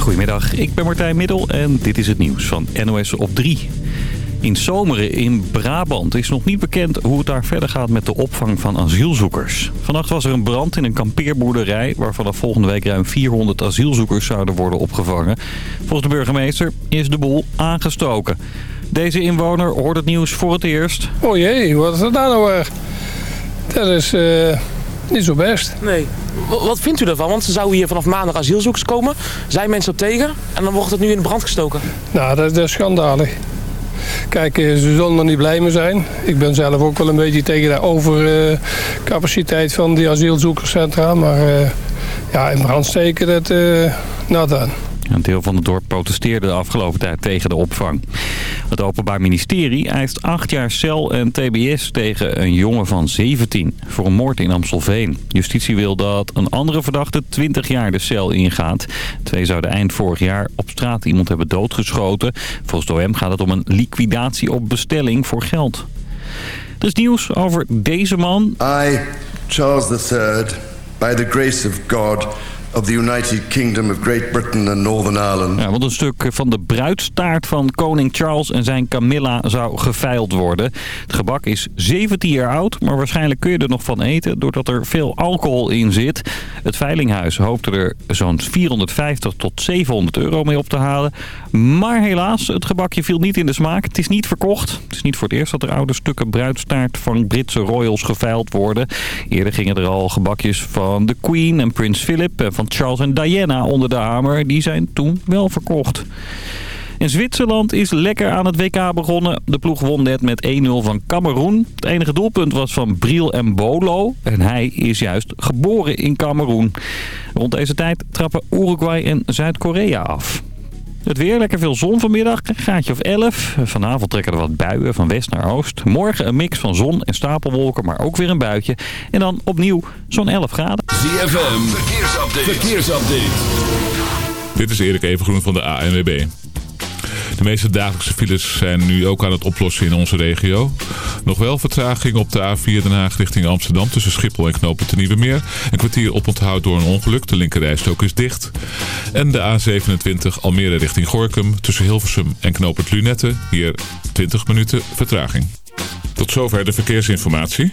Goedemiddag, ik ben Martijn Middel en dit is het nieuws van NOS op 3. In Zomeren in Brabant is nog niet bekend hoe het daar verder gaat met de opvang van asielzoekers. Vannacht was er een brand in een kampeerboerderij... waar vanaf volgende week ruim 400 asielzoekers zouden worden opgevangen. Volgens de burgemeester is de boel aangestoken. Deze inwoner hoort het nieuws voor het eerst. Oh jee, wat is dat nou weer? Dat is eh, niet zo best. Nee. W- Wat vindt u daarvan? Want ze zouden hier vanaf maandag asielzoekers komen. Zijn mensen op tegen? En dan wordt het nu in de brand gestoken. Nou, dat, dat is schandalig. Kijk, eh, ze zullen er niet blij mee zijn. Ik ben zelf ook wel een beetje tegen de overcapaciteit van die asielzoekerscentra. Maar eh, ja, in brand steken, dat... eh nou dan. Een deel van het dorp protesteerde de afgelopen tijd tegen de opvang. Het Openbaar Ministerie eist acht jaar cel en tbs tegen een jongen van 17 voor een moord in Amstelveen. Justitie wil dat een andere verdachte 20 jaar de cel ingaat. Twee zouden eind vorig jaar op straat iemand hebben doodgeschoten. Volgens OM gaat het om een liquidatie op bestelling voor geld. Er is nieuws over deze man. I, Charles III, by the grace of God, of the United Kingdom of Great Britain and Northern Ireland. Ja, want een stuk van de bruidstaart van koning Charles en zijn Camilla zou geveild worden. Het gebak is 17 jaar oud, maar waarschijnlijk kun je er nog van eten doordat er veel alcohol in zit. Het veilinghuis hoopte er zo'n 450 tot 700 euro mee op te halen. Maar helaas, het gebakje viel niet in de smaak. Het is niet verkocht. Het is niet voor het eerst dat er oude stukken bruidstaart van Britse royals geveild worden. Eerder gingen er al gebakjes van de Queen en Prins Philip en van Charles en Diana onder de hamer. Die zijn toen wel verkocht. En Zwitserland is lekker aan het WK begonnen. De ploeg won net met 1-0 van Cameroen. Het enige doelpunt was van Briel en Bolo. En hij is juist geboren in Cameroen. Rond deze tijd trappen Uruguay en Zuid-Korea af. Het weer, lekker veel zon vanmiddag, een graadje of 11. Vanavond trekken er wat buien van west naar oost. Morgen een mix van zon en stapelwolken, maar ook weer een buitje. En dan opnieuw zo'n 11 graden. ZFM, verkeersupdate. verkeersupdate. Dit is Erik Evengroen van de ANWB. De meeste dagelijkse files zijn nu ook aan het oplossen in onze regio. Nog wel vertraging op de A4 Den Haag richting Amsterdam tussen Schiphol en Knopen ten Nieuwe Meer. Een kwartier oponthoud door een ongeluk, de linkerrijstrook is dicht. En de A27 Almere richting Gorkum tussen Hilversum en Knopen Lunette. Hier 20 minuten vertraging. Tot zover de verkeersinformatie.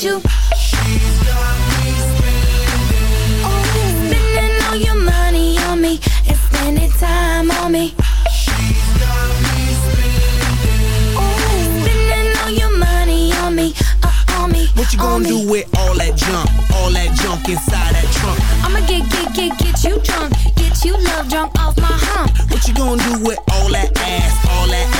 Got you. Oh, spending all your money on me and spending time on me. Oh, spending all your money on me, uh, on me. What you gonna me. do with all that junk? All that junk inside that trunk? I'ma get, get, get, get you drunk. Get you love drunk off my hump. What you gonna do with all that ass? All that ass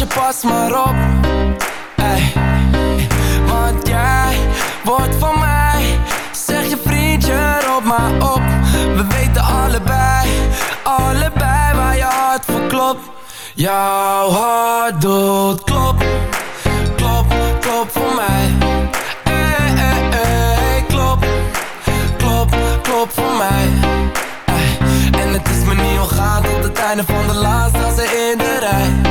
meisje, pas maar op. Ey. Want jij wordt van mij Zeg je vriendje, roep maar op. We weten allebei, allebei waar je hart voor klopt. Jouw hart doet klop, klop, klop voor mij. Ey, ey, klop, klop, klop voor mij. En het is me niet ontgaan tot het einde van de laatste in de rij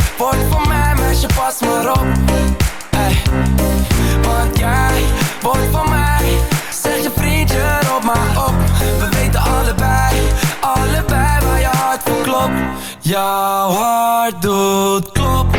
wordt van mij, meisje, pas maar op. Want jij wordt van mij. Zeg je vriendje, roep maar op. We weten allebei, allebei waar je hart voor klopt. Jouw hart doet klop,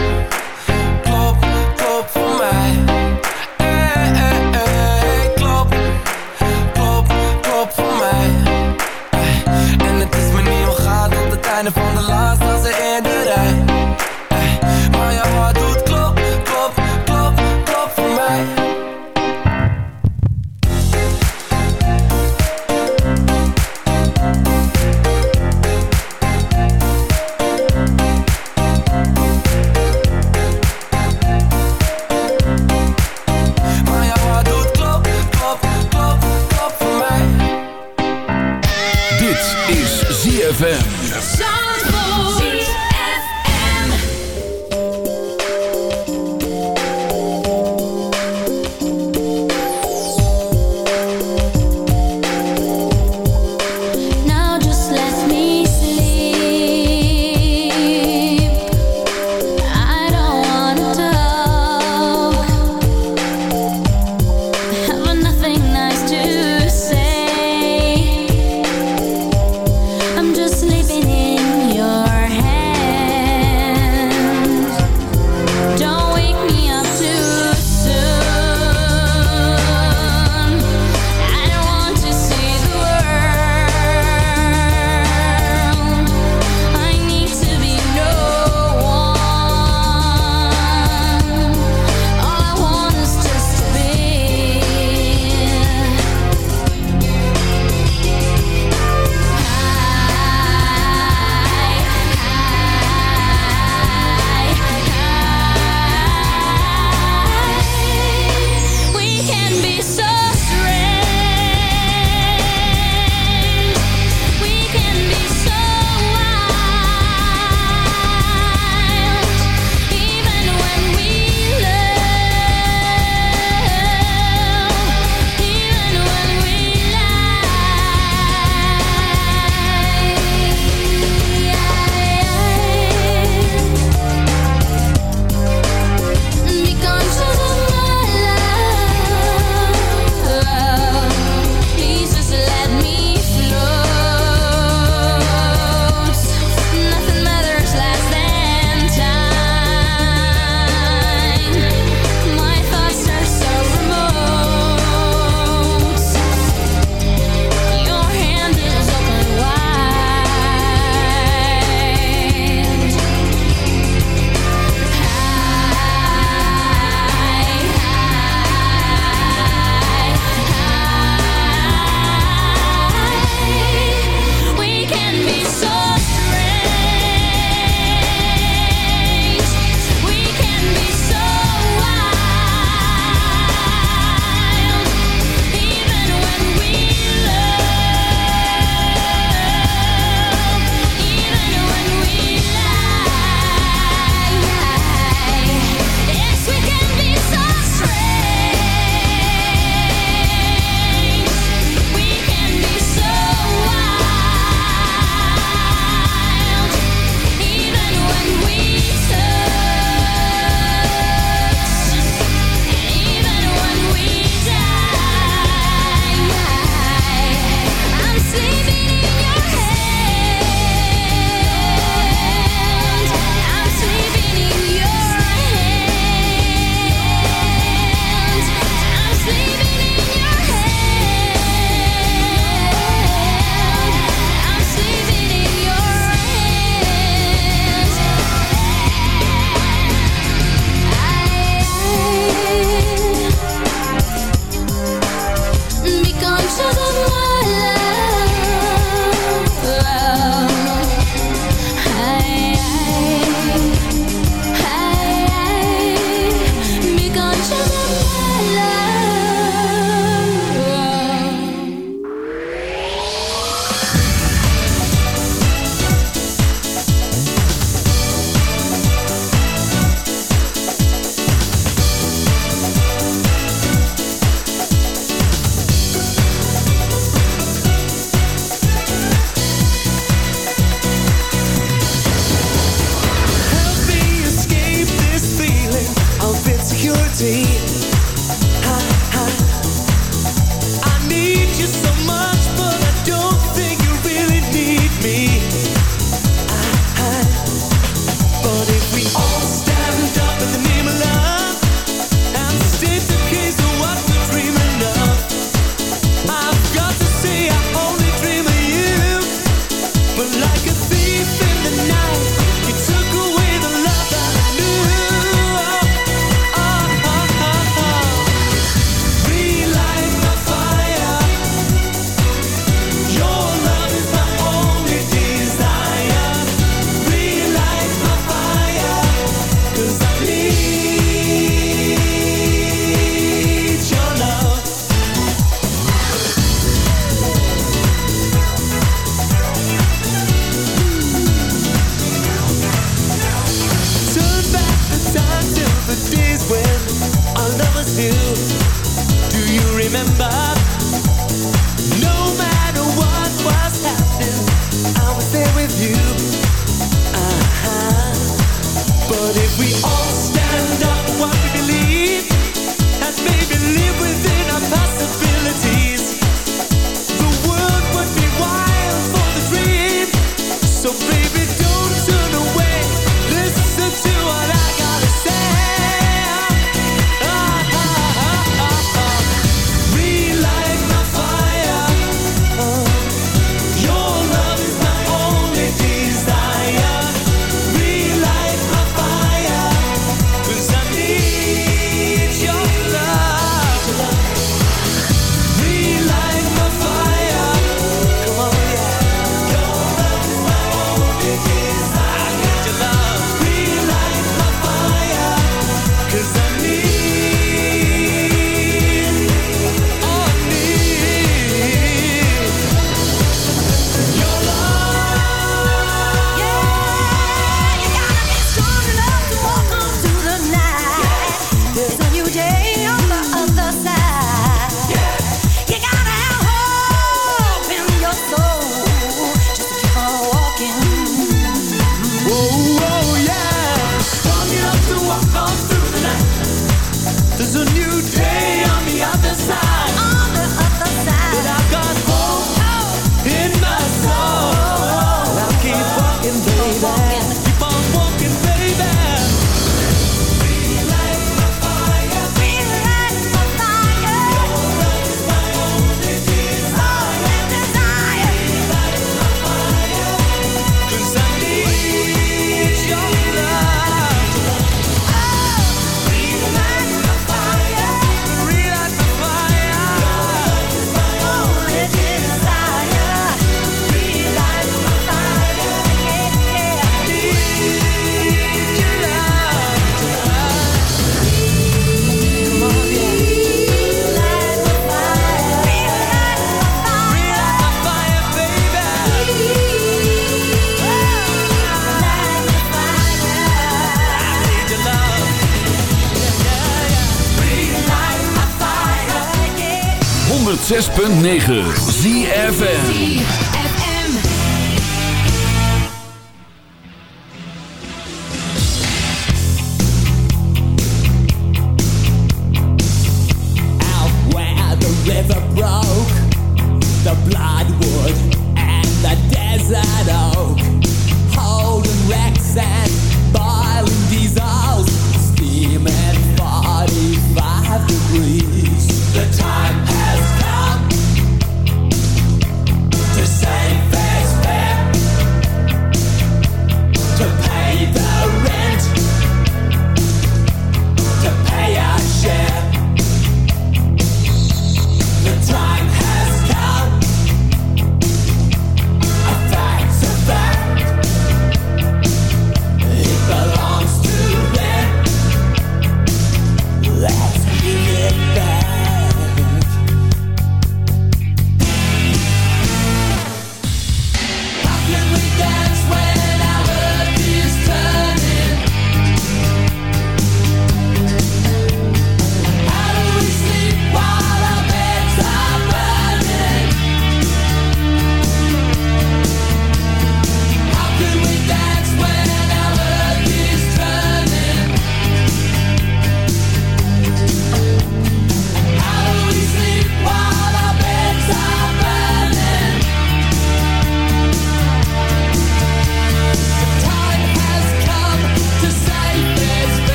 106.9 ZFM.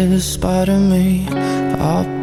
Saddest part of me, a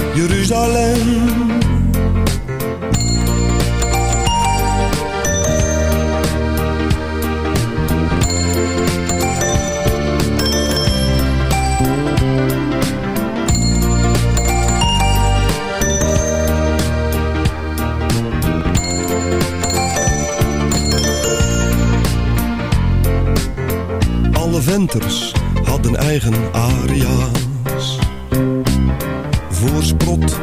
Jeruzalem. Alle venters hadden eigen aria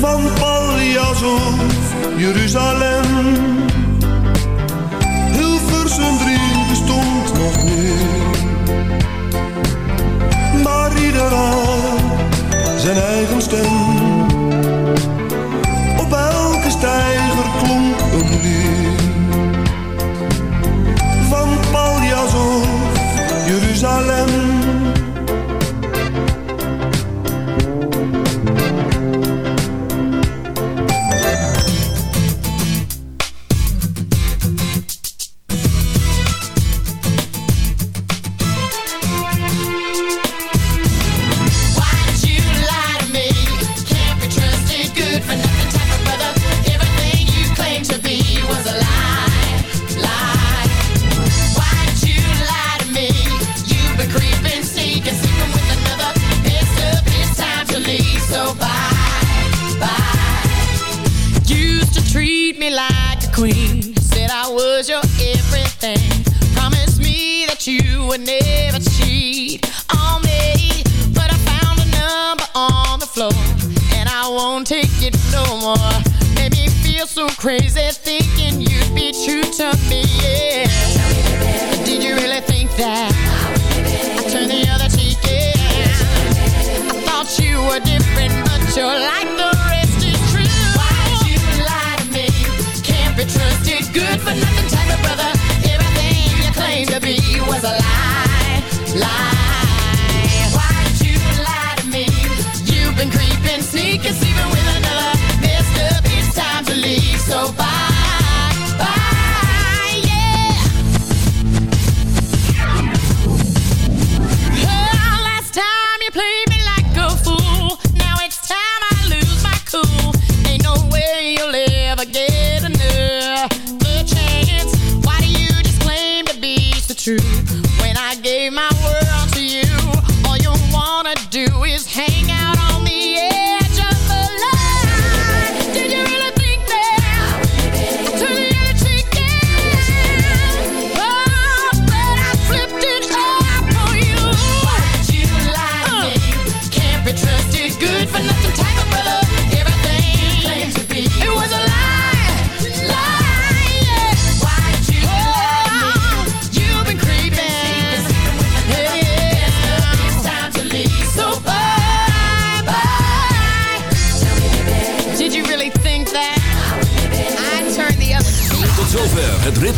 Van Paljas of Jeruzalem. Hilversum 3 bestond nog niet. Maar ieder zijn eigen stem it no more. Made me feel so crazy thinking you'd be true to me. Yeah. Did you really think that? I turned the other cheek, yeah. I thought you were different, but you're like the rest is true. Why'd you lie to me? Can't be trusted, good for nothing type of brother. Everything you claimed to be was a lie, lie. Why'd you lie to me? You've been creeping, sneaking, sleeping with another. So bye,